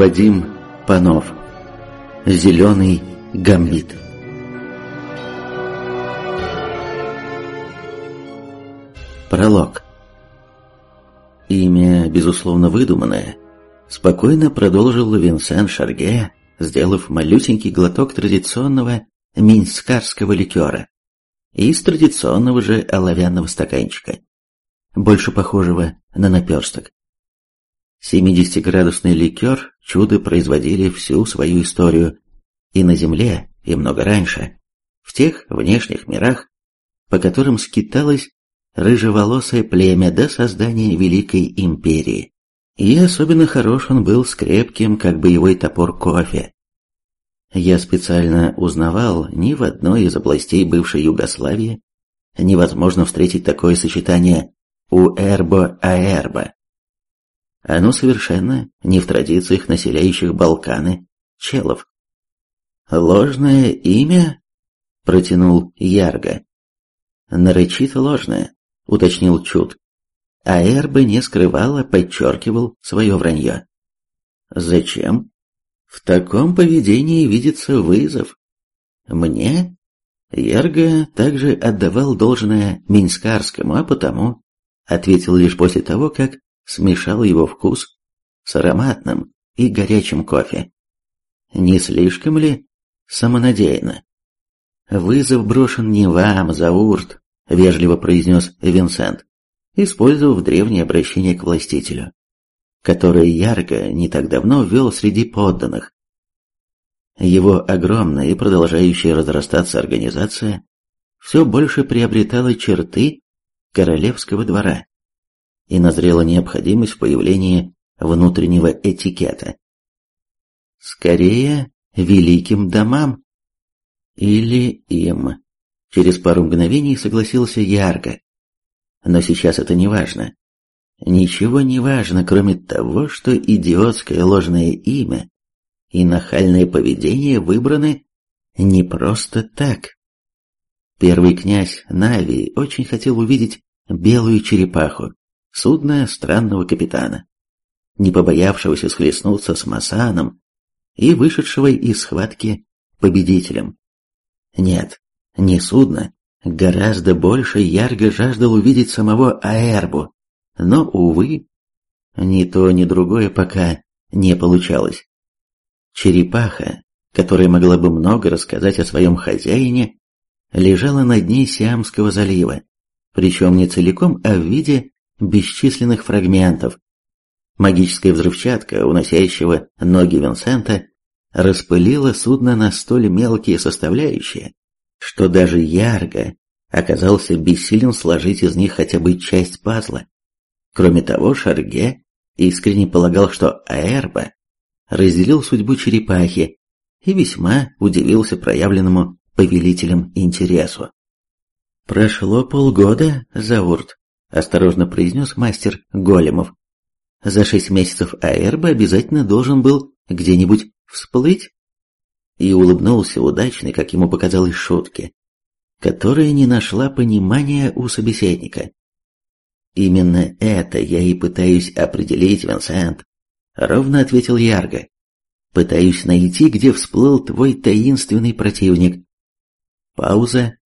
Вадим Панов. Зеленый гамбит Пролог. Имя, безусловно, выдуманное, спокойно продолжил Винсент Шарге, сделав малюсенький глоток традиционного минскарского ликера из традиционного же оловянного стаканчика, больше похожего на наперсток. 70-градусный ликер чудо производили всю свою историю и на Земле, и много раньше, в тех внешних мирах, по которым скиталось рыжеволосое племя до создания Великой Империи. И особенно хорош он был с крепким, как боевой топор кофе. Я специально узнавал, ни в одной из областей бывшей Югославии невозможно встретить такое сочетание у эрбо-аэрбо. Оно совершенно не в традициях населяющих Балканы челов. «Ложное имя?» – протянул Ярго. «Нарочито ложное», – уточнил Чуд. А Эрбе не скрывал, подчеркивал свое вранье. «Зачем?» «В таком поведении видится вызов. Мне?» Ярго также отдавал должное Минскарскому, а потому ответил лишь после того, как смешал его вкус с ароматным и горячим кофе. Не слишком ли самонадеянно? «Вызов брошен не вам, Заурт», — вежливо произнес Винсент, использовав древнее обращение к властителю, которое ярко не так давно ввел среди подданных. Его огромная и продолжающая разрастаться организация все больше приобретала черты королевского двора и назрела необходимость в появлении внутреннего этикета. Скорее, великим домам. Или им. Через пару мгновений согласился Ярго. Но сейчас это не важно. Ничего не важно, кроме того, что идиотское ложное имя и нахальное поведение выбраны не просто так. Первый князь Нави очень хотел увидеть белую черепаху, судно странного капитана, не побоявшегося схлестнуться с Масаном и вышедшего из схватки победителем. Нет, не судно, гораздо больше Ярго жаждал увидеть самого Аэрбу, но, увы, ни то, ни другое пока не получалось. Черепаха, которая могла бы много рассказать о своем хозяине, лежала на дне Сиамского залива, причем не целиком, а в виде бесчисленных фрагментов. Магическая взрывчатка, уносящего ноги Винсента, распылила судно на столь мелкие составляющие, что даже Ярго оказался бессилен сложить из них хотя бы часть пазла. Кроме того, Шарге искренне полагал, что Аэрба разделил судьбу черепахи и весьма удивился проявленному повелителем интересу. Прошло полгода, Заурт, осторожно произнес мастер Големов. За шесть месяцев Аэрба обязательно должен был где-нибудь всплыть. И улыбнулся удачной, как ему показалось, шутке, которая не нашла понимания у собеседника. «Именно это я и пытаюсь определить, Винсент», — ровно ответил Ярго. «Пытаюсь найти, где всплыл твой таинственный противник». Пауза.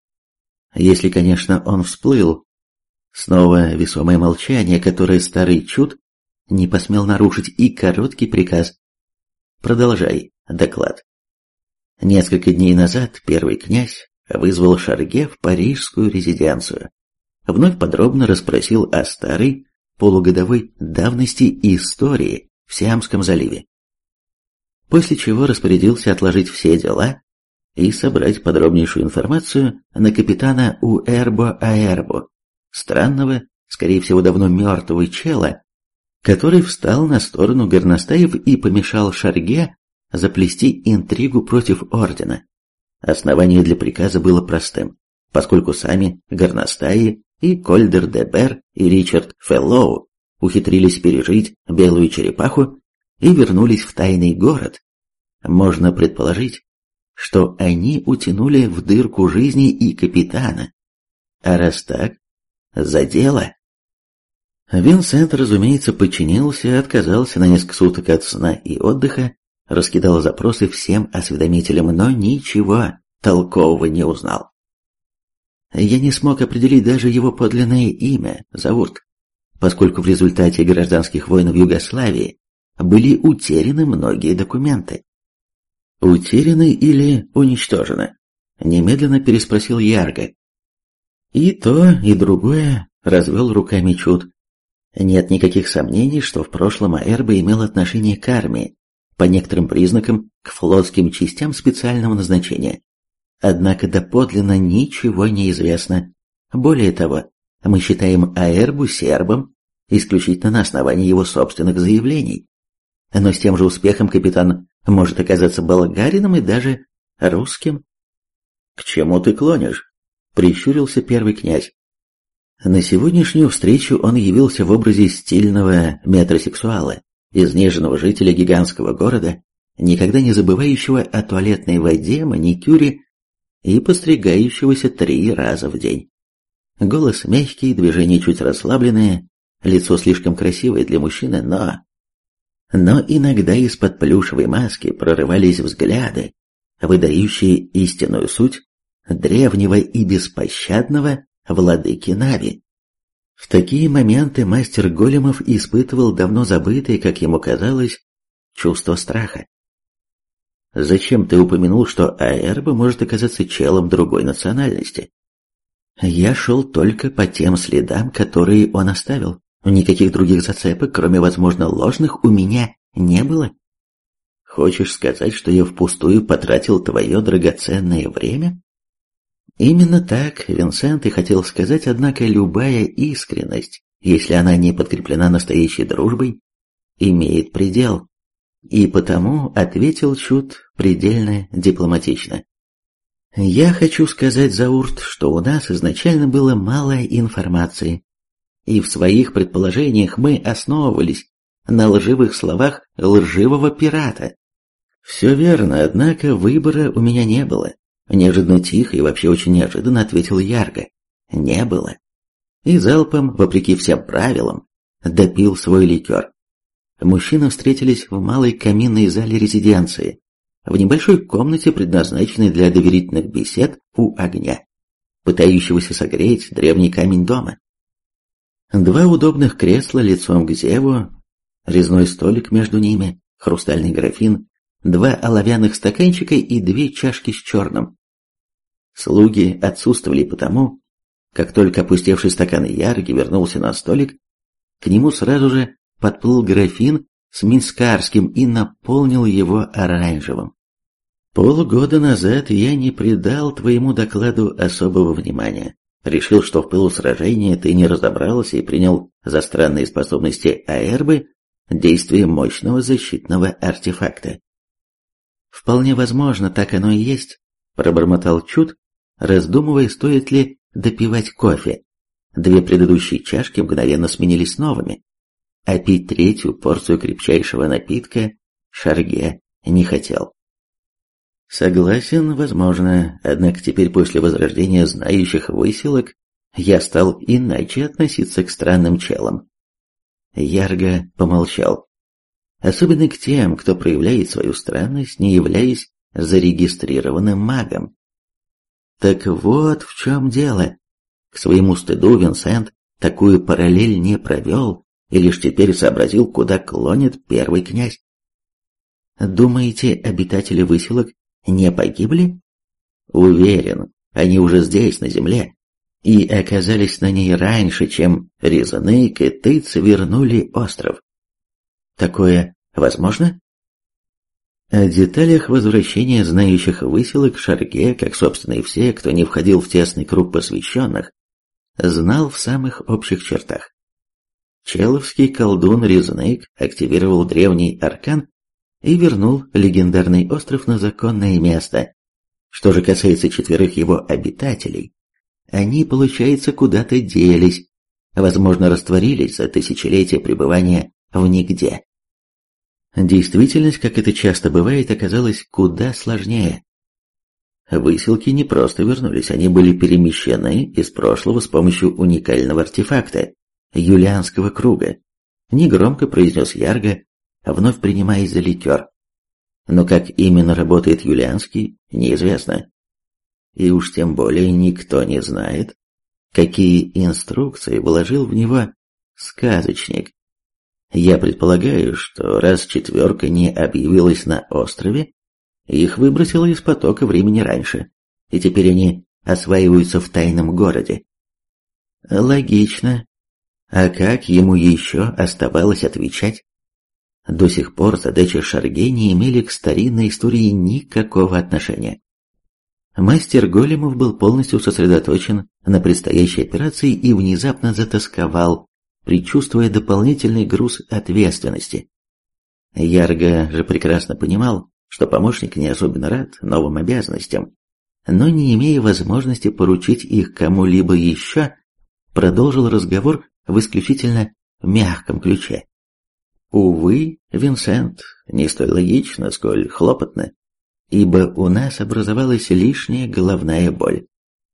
Если, конечно, он всплыл, Снова весомое молчание, которое старый чуд не посмел нарушить, и короткий приказ. Продолжай доклад. Несколько дней назад первый князь вызвал Шарге в парижскую резиденцию. Вновь подробно расспросил о старой, полугодовой давности истории в Сиамском заливе. После чего распорядился отложить все дела и собрать подробнейшую информацию на капитана Уэрбо Аэрбо, странного, скорее всего давно мертвого чела, который встал на сторону горностаев и помешал Шарге заплести интригу против ордена. Основание для приказа было простым, поскольку сами горностаи и Кольдер де Бер и Ричард Феллоу ухитрились пережить белую черепаху и вернулись в тайный город. Можно предположить, что они утянули в дырку жизни и капитана. А раз так, за дело. Винсент, разумеется, подчинился, отказался на несколько суток от сна и отдыха, раскидал запросы всем осведомителям, но ничего толкового не узнал. Я не смог определить даже его подлинное имя, Заурт, поскольку в результате гражданских войн в Югославии были утеряны многие документы. «Утеряны или уничтожены?» – немедленно переспросил Ярго. «И то, и другое», – развел руками Чуд. Нет никаких сомнений, что в прошлом Аэрбо имел отношение к армии, по некоторым признакам к флотским частям специального назначения. Однако доподлинно ничего не известно. Более того, мы считаем Аэрбу сербом исключительно на основании его собственных заявлений. Но с тем же успехом капитан может оказаться болгарином и даже русским. «К чему ты клонишь?» – прищурился первый князь. На сегодняшнюю встречу он явился в образе стильного метросексуала, изнеженного жителя гигантского города, никогда не забывающего о туалетной воде, маникюре и постригающегося три раза в день. Голос мягкий, движения чуть расслабленные, лицо слишком красивое для мужчины, но... Но иногда из-под плюшевой маски прорывались взгляды, выдающие истинную суть древнего и беспощадного владыки Нави. В такие моменты мастер големов испытывал давно забытое, как ему казалось, чувство страха. Зачем ты упомянул, что Аэрба может оказаться челом другой национальности? Я шел только по тем следам, которые он оставил. Никаких других зацепок, кроме, возможно, ложных, у меня не было. Хочешь сказать, что я впустую потратил твое драгоценное время? Именно так Винсент и хотел сказать, однако любая искренность, если она не подкреплена настоящей дружбой, имеет предел. И потому ответил Чуд предельно дипломатично. «Я хочу сказать, Заурт, что у нас изначально было мало информации, и в своих предположениях мы основывались на лживых словах лживого пирата. Все верно, однако выбора у меня не было. Неожиданно тихо и вообще очень неожиданно ответил Ярго. Не было. И залпом, вопреки всем правилам, допил свой ликер. Мужчины встретились в малой каминной зале резиденции, в небольшой комнате, предназначенной для доверительных бесед у огня, пытающегося согреть древний камень дома. Два удобных кресла лицом к зеву, резной столик между ними, хрустальный графин, два оловянных стаканчика и две чашки с черным. Слуги отсутствовали потому, как только опустевший стакан Ярги вернулся на столик, к нему сразу же подплыл графин с минскарским и наполнил его оранжевым. Полгода назад я не придал твоему докладу особого внимания. Решил, что в пылу сражения ты не разобрался и принял за странные способности Аэрбы действие мощного защитного артефакта. «Вполне возможно, так оно и есть», – пробормотал Чуд, раздумывая, стоит ли допивать кофе. Две предыдущие чашки мгновенно сменились новыми, а пить третью порцию крепчайшего напитка Шарге не хотел. Согласен, возможно, однако теперь после возрождения знающих выселок я стал иначе относиться к странным челам. Ярго помолчал особенно к тем, кто проявляет свою странность, не являясь зарегистрированным магом. Так вот в чем дело. К своему стыду Винсент такую параллель не провел и лишь теперь сообразил, куда клонит первый князь. Думаете, обитатели выселок не погибли? Уверен, они уже здесь, на земле, и оказались на ней раньше, чем Резанык и Тыц вернули остров. Такое возможно? О деталях возвращения знающих выселок Шарге, как собственно и все, кто не входил в тесный круг посвященных, знал в самых общих чертах. Человский колдун Резнейк активировал древний аркан и вернул легендарный остров на законное место, Что же касается четверых его обитателей, они, получается, куда-то делись, возможно, растворились за тысячелетия пребывания в нигде. Действительность, как это часто бывает, оказалась куда сложнее. Выселки не просто вернулись, они были перемещены из прошлого с помощью уникального артефакта – Юлианского круга. Негромко произнес Ярго, вновь принимаясь за ликер. Но как именно работает Юлианский, неизвестно. И уж тем более никто не знает, какие инструкции вложил в него сказочник. Я предполагаю, что раз четверка не объявилась на острове, их выбросило из потока времени раньше, и теперь они осваиваются в тайном городе. Логично. А как ему еще оставалось отвечать? До сих пор задачи Шарге не имели к старинной истории никакого отношения. Мастер Големов был полностью сосредоточен на предстоящей операции и внезапно затасковал, предчувствуя дополнительный груз ответственности. Ярго же прекрасно понимал, что помощник не особенно рад новым обязанностям, но не имея возможности поручить их кому-либо еще, продолжил разговор в исключительно мягком ключе. Увы, Винсент, не столь логично, сколь хлопотно, ибо у нас образовалась лишняя головная боль.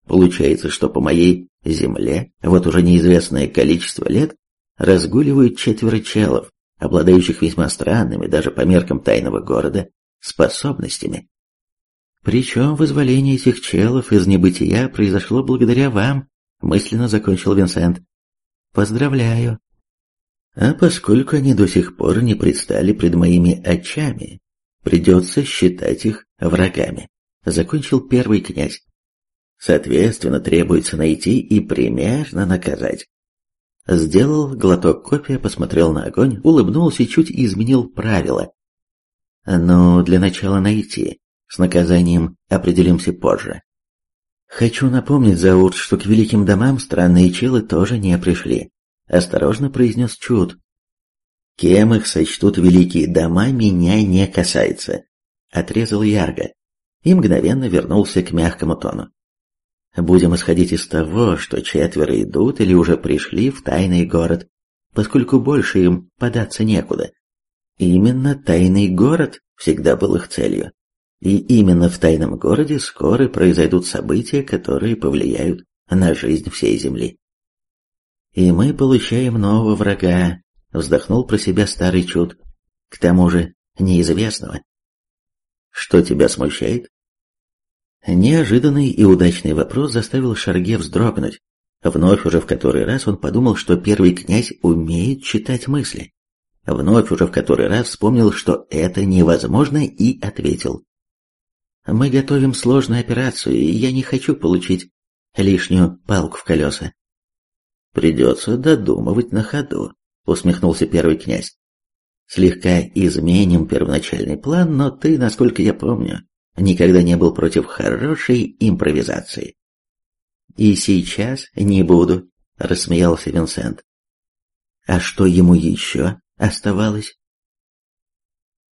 Получается, что по моей земле вот уже неизвестное количество лет разгуливают четверо челов, обладающих весьма странными, даже по меркам тайного города, способностями. Причем вызволение этих челов из небытия произошло благодаря вам, мысленно закончил Винсент. Поздравляю. А поскольку они до сих пор не предстали пред моими очами, придется считать их врагами, закончил первый князь. Соответственно, требуется найти и примерно наказать. Сделал глоток кофе, посмотрел на огонь, улыбнулся и чуть изменил правила. Но для начала найти, с наказанием определимся позже. Хочу напомнить, Заурт, что к великим домам странные челы тоже не пришли осторожно произнес Чуд. «Кем их сочтут великие дома, меня не касается», — отрезал Ярго и мгновенно вернулся к мягкому тону. «Будем исходить из того, что четверо идут или уже пришли в тайный город, поскольку больше им податься некуда. Именно тайный город всегда был их целью. И именно в тайном городе скоро произойдут события, которые повлияют на жизнь всей Земли. И мы получаем нового врага, вздохнул про себя старый чуд. К тому же неизвестного. Что тебя смущает? Неожиданный и удачный вопрос заставил Шарге вздрогнуть. Вновь уже в который раз он подумал, что первый князь умеет читать мысли. Вновь уже в который раз вспомнил, что это невозможно, и ответил. «Мы готовим сложную операцию, и я не хочу получить лишнюю палку в колеса. Придется додумывать на ходу, усмехнулся первый князь. Слегка изменим первоначальный план, но ты, насколько я помню, никогда не был против хорошей импровизации. И сейчас не буду, рассмеялся Винсент. А что ему еще оставалось?